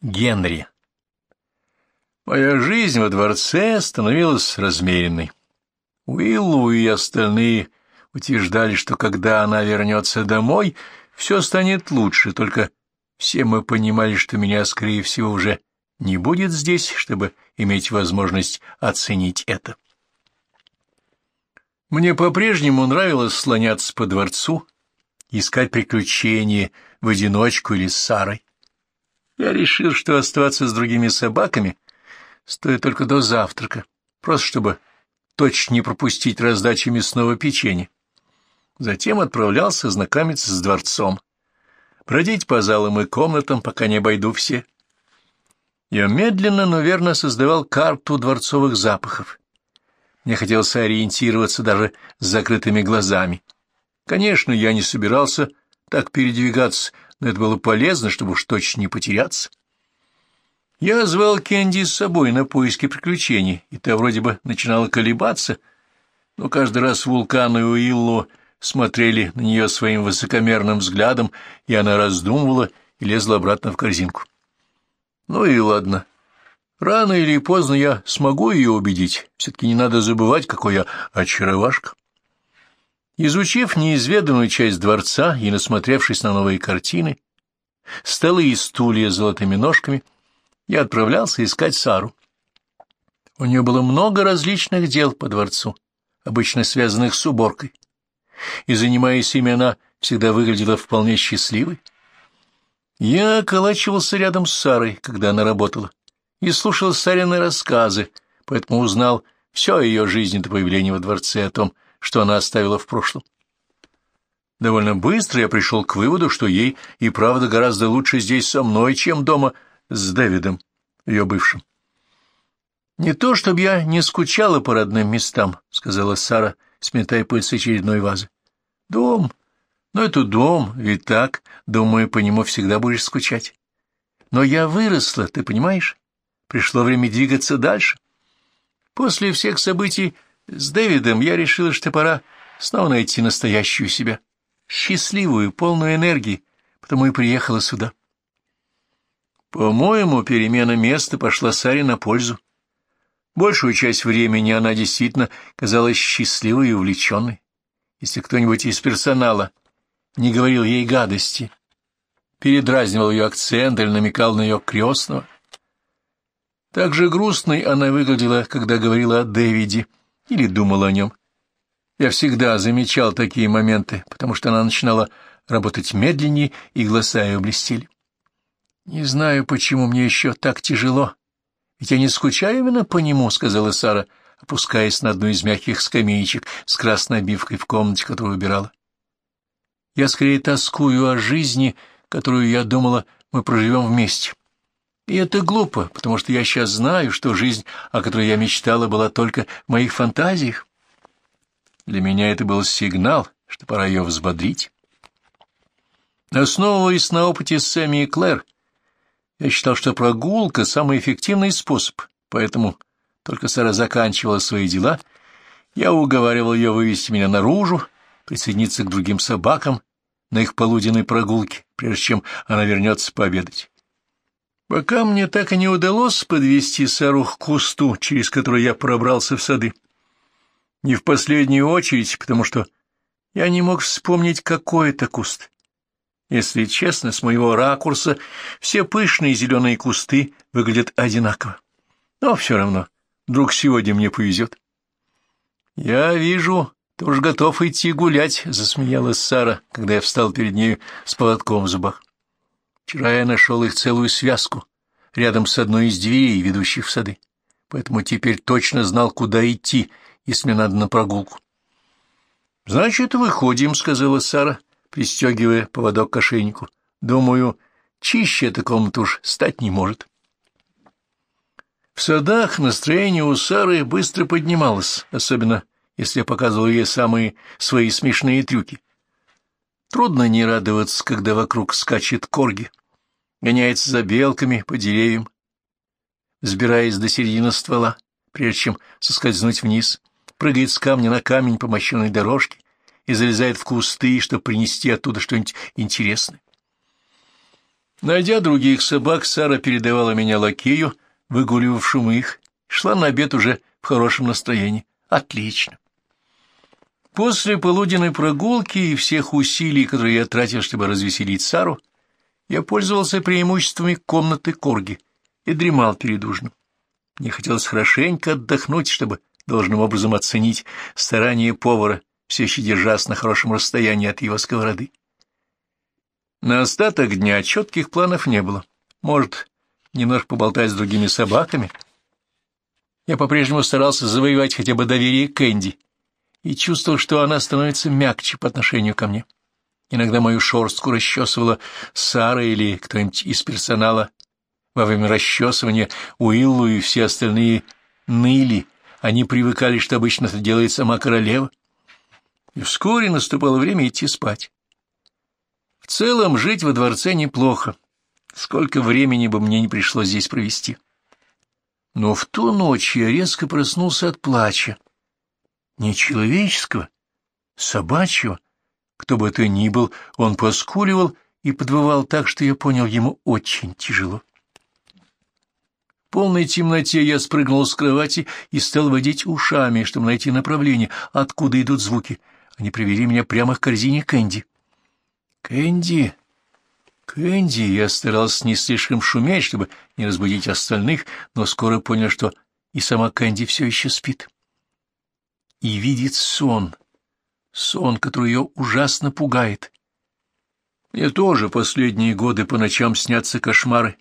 Генри. Моя жизнь во дворце становилась размеренной. Уиллу и остальные утверждали, что когда она вернется домой, все станет лучше, только все мы понимали, что меня, скорее всего, уже не будет здесь, чтобы иметь возможность оценить это. Мне по-прежнему нравилось слоняться по дворцу, искать приключения в одиночку или с Сарой. Я решил, что оставаться с другими собаками стоит только до завтрака, просто чтобы точно не пропустить раздачи мясного печенья. Затем отправлялся знакомиться с дворцом, бродить по залам и комнатам, пока не обойду все. Я медленно, но верно создавал карту дворцовых запахов. Мне хотелось ориентироваться даже с закрытыми глазами. Конечно, я не собирался так передвигаться, но это было полезно, чтобы уж точно не потеряться. Я звал Кенди с собой на поиски приключений, и та вроде бы начинала колебаться, но каждый раз Вулкан и Уилло смотрели на нее своим высокомерным взглядом, и она раздумывала и лезла обратно в корзинку. Ну и ладно. Рано или поздно я смогу ее убедить. Все-таки не надо забывать, какой я очаровашка. Изучив неизведанную часть дворца и насмотревшись на новые картины, столы и стулья с золотыми ножками, я отправлялся искать Сару. У нее было много различных дел по дворцу, обычно связанных с уборкой, и, занимаясь ими, она всегда выглядела вполне счастливой. Я околачивался рядом с Сарой, когда она работала, и слушал Сарины рассказы, поэтому узнал все о ее жизни до появления во дворце, о том, что она оставила в прошлом. Довольно быстро я пришел к выводу, что ей и правда гораздо лучше здесь со мной, чем дома с Дэвидом, ее бывшим. «Не то, чтобы я не скучала по родным местам», — сказала Сара, сметая пыль с очередной вазы. «Дом. Ну, это дом, и так, думаю, по нему всегда будешь скучать. Но я выросла, ты понимаешь? Пришло время двигаться дальше. После всех событий с Дэвидом я решила, что пора снова найти настоящую себя, счастливую, полную энергии, потому и приехала сюда. По-моему, перемена места пошла Саре на пользу. Большую часть времени она действительно казалась счастливой и увлеченной. Если кто-нибудь из персонала не говорил ей гадости, передразнивал ее акцент или намекал на ее крестного. Так же грустной она выглядела, когда говорила о Дэвиде, или думал о нем. Я всегда замечал такие моменты, потому что она начинала работать медленнее, и глаза ее блестели. «Не знаю, почему мне еще так тяжело. Ведь я не скучаю именно по нему», — сказала Сара, опускаясь на одну из мягких скамеечек с красной обивкой в комнате, которую убирала. «Я скорее тоскую о жизни, которую я думала, мы проживем вместе. И это глупо, потому что я сейчас знаю, что жизнь, о которой я мечтала, была только в моих фантазиях. Для меня это был сигнал, что пора ее взбодрить. Основываясь на опыте Сэмми и Клэр, я считал, что прогулка — самый эффективный способ, поэтому только Сара заканчивала свои дела, я уговаривал ее вывести меня наружу, присоединиться к другим собакам на их полуденной прогулке, прежде чем она вернется пообедать. Пока мне так и не удалось подвести Сару к кусту, через который я пробрался в сады. Не в последнюю очередь, потому что я не мог вспомнить, какой это куст. Если честно, с моего ракурса все пышные зеленые кусты выглядят одинаково. Но все равно, вдруг сегодня мне повезет. «Я вижу, ты уж готов идти гулять», — засмеялась Сара, когда я встал перед нею с поводком в зубах. Вчера я нашел их целую связку рядом с одной из дверей, ведущих в сады, поэтому теперь точно знал, куда идти, если мне надо на прогулку. — Значит, выходим, — сказала Сара, пристегивая поводок к ошейнику. — Думаю, чище эта комната уж стать не может. В садах настроение у Сары быстро поднималось, особенно если я показывал ей самые свои смешные трюки. Трудно не радоваться, когда вокруг скачет корги, гоняется за белками по деревьям, взбираясь до середины ствола, прежде чем соскользнуть вниз, прыгает с камня на камень по мощенной дорожке и залезает в кусты, чтобы принести оттуда что-нибудь интересное. Найдя других собак, Сара передавала меня лакею, выгуливавшему их, шла на обед уже в хорошем настроении. Отлично. После полуденной прогулки и всех усилий, которые я тратил, чтобы развеселить Сару, я пользовался преимуществами комнаты Корги и дремал перед ужином. Мне хотелось хорошенько отдохнуть, чтобы должным образом оценить старания повара, все еще держась на хорошем расстоянии от его сковороды. На остаток дня четких планов не было. Может, немножко поболтать с другими собаками? Я по-прежнему старался завоевать хотя бы доверие Кэнди и чувствовал, что она становится мягче по отношению ко мне. Иногда мою шорстку расчесывала Сара или кто-нибудь из персонала. Во время расчесывания Уиллу и все остальные ныли. Они привыкали, что обычно это делает сама королева. И вскоре наступало время идти спать. В целом, жить во дворце неплохо. Сколько времени бы мне не пришлось здесь провести. Но в ту ночь я резко проснулся от плача. Не человеческого, собачьего, кто бы это ни был, он поскуливал и подвывал так, что я понял, ему очень тяжело. В полной темноте я спрыгнул с кровати и стал водить ушами, чтобы найти направление, откуда идут звуки. Они привели меня прямо к корзине Кэнди. «Кэнди! Кэнди!» Я старался не слишком шуметь, чтобы не разбудить остальных, но скоро понял, что и сама Кэнди все еще спит. И видит сон — сон, который ее ужасно пугает. Мне тоже последние годы по ночам снятся кошмары,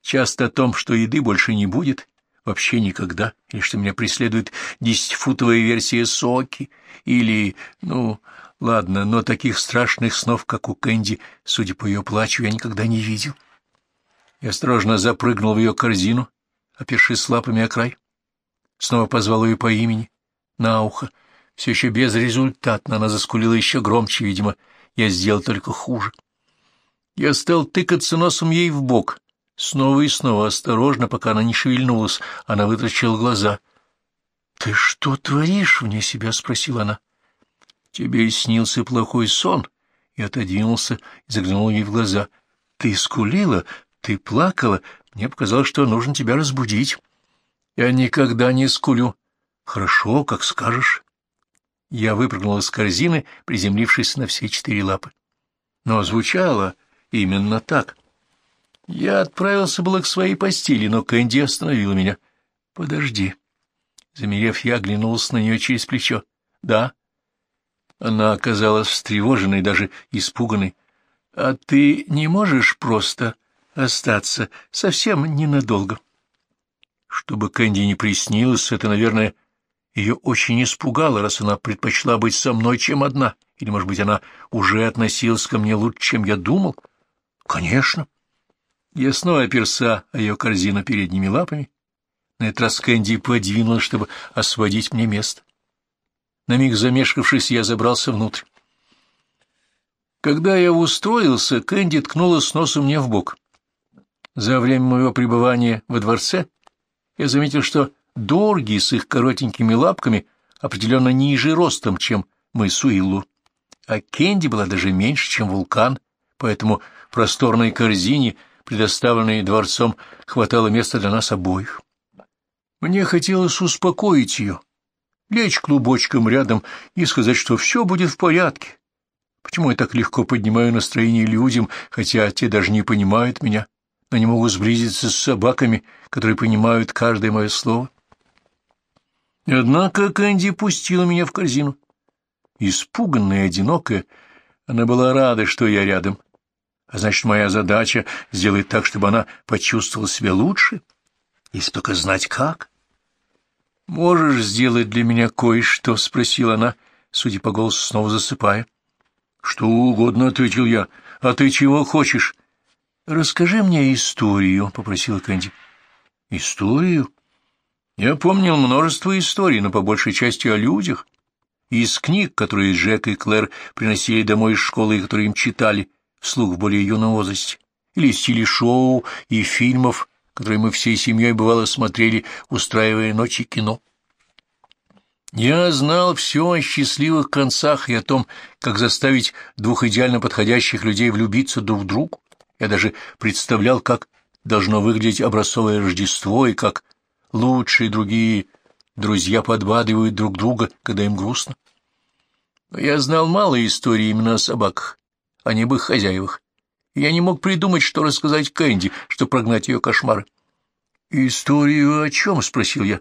часто о том, что еды больше не будет, вообще никогда, или что меня преследует десятифутовая версия соки, или, ну, ладно, но таких страшных снов, как у Кэнди, судя по ее плачу, я никогда не видел. Я осторожно запрыгнул в ее корзину, опершись лапами о край. Снова позвал ее по имени, на ухо, все еще безрезультатно, она заскулила еще громче, видимо, я сделал только хуже. Я стал тыкаться носом ей в бок, снова и снова, осторожно, пока она не шевельнулась, она вытрачила глаза. — Ты что творишь? — вне себя спросила она. — Тебе снился плохой сон. И отодвинулся и заглянул ей в глаза. — Ты скулила, ты плакала, мне показалось, что нужно тебя разбудить. — Я никогда не скулю. — Хорошо, как скажешь. Я выпрыгнул из корзины, приземлившись на все четыре лапы. Но звучало именно так. Я отправился было к своей постели, но Кэнди остановила меня. — Подожди. Замерев, я оглянулся на нее через плечо. — Да. Она оказалась встревоженной, даже испуганной. — А ты не можешь просто остаться совсем ненадолго? Чтобы Кэнди не приснилось, это, наверное, ее очень испугало, раз она предпочла быть со мной, чем одна. Или, может быть, она уже относилась ко мне лучше, чем я думал? Конечно. Я снова оперся о ее корзину передними лапами. На этот раз Кэнди подвинулась, чтобы освободить мне место. На миг замешкавшись, я забрался внутрь. Когда я устроился, Кэнди ткнула с носом мне в бок. За время моего пребывания во дворце я заметил, что Дорги с их коротенькими лапками определенно ниже ростом, чем мы с Уиллу. А Кенди была даже меньше, чем вулкан, поэтому просторной корзине, предоставленной дворцом, хватало места для нас обоих. Мне хотелось успокоить ее, лечь клубочком рядом и сказать, что все будет в порядке. Почему я так легко поднимаю настроение людям, хотя те даже не понимают меня, но не могут сблизиться с собаками, которые понимают каждое мое слово? Однако Кэнди пустила меня в корзину. Испуганная и одинокая, она была рада, что я рядом. А значит, моя задача — сделать так, чтобы она почувствовала себя лучше, если только знать как. — Можешь сделать для меня кое-что? — спросила она, судя по голосу, снова засыпая. — Что угодно, — ответил я. — А ты чего хочешь? — Расскажи мне историю, — попросила Кэнди. — Историю? Я помнил множество историй, но по большей части о людях, из книг, которые Джек и Клэр приносили домой из школы и которые им читали вслух в более юном возрасте, или из телешоу и фильмов, которые мы всей семьей бывало смотрели, устраивая ночи кино. Я знал все о счастливых концах и о том, как заставить двух идеально подходящих людей влюбиться друг в друга. Я даже представлял, как должно выглядеть образцовое Рождество и как лучшие другие друзья подбадривают друг друга, когда им грустно. Но я знал мало историй именно о собаках, о небых хозяевах. Я не мог придумать, что рассказать Кэнди, чтобы прогнать ее кошмары. «Историю о чем?» — спросил я.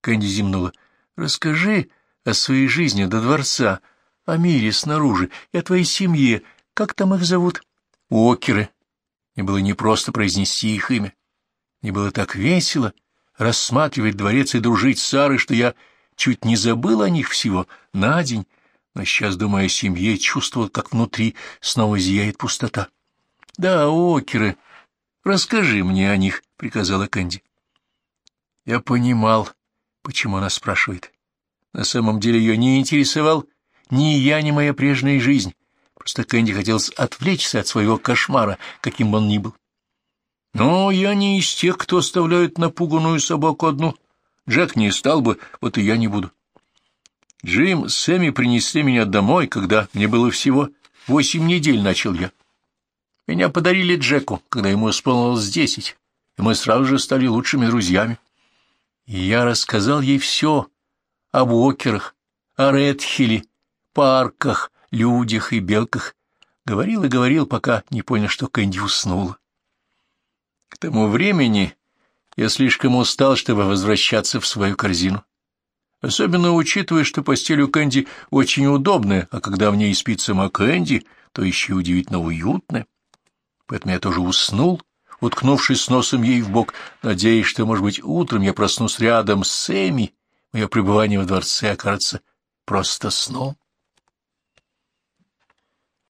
Кэнди зимнула. «Расскажи о своей жизни до дворца, о мире снаружи и о твоей семье. Как там их зовут?» «Океры». Мне было непросто произнести их имя. Мне было так весело рассматривать дворец и дружить с Сарой, что я чуть не забыл о них всего на день, но сейчас, думая о семье, чувствовал, как внутри снова зияет пустота. — Да, океры, расскажи мне о них, — приказала Кэнди. Я понимал, почему она спрашивает. На самом деле ее не интересовал ни я, ни моя прежняя жизнь. Просто Кэнди хотелось отвлечься от своего кошмара, каким бы он ни был. Но я не из тех, кто оставляет напуганную собаку одну. Джек не стал бы, вот и я не буду. Джим с Сэмми принесли меня домой, когда мне было всего восемь недель, начал я. Меня подарили Джеку, когда ему исполнилось десять, и мы сразу же стали лучшими друзьями. И я рассказал ей все об Уокерах, о Редхилле, парках, людях и белках. Говорил и говорил, пока не понял, что Кэнди уснула. К тому времени я слишком устал, чтобы возвращаться в свою корзину. Особенно учитывая, что постель у Кэнди очень удобная, а когда в ней спит сама Кэнди, то еще удивительно уютная. Поэтому я тоже уснул, уткнувшись носом ей в бок, надеясь, что, может быть, утром я проснусь рядом с Эми, мое пребывание в дворце окажется просто сном.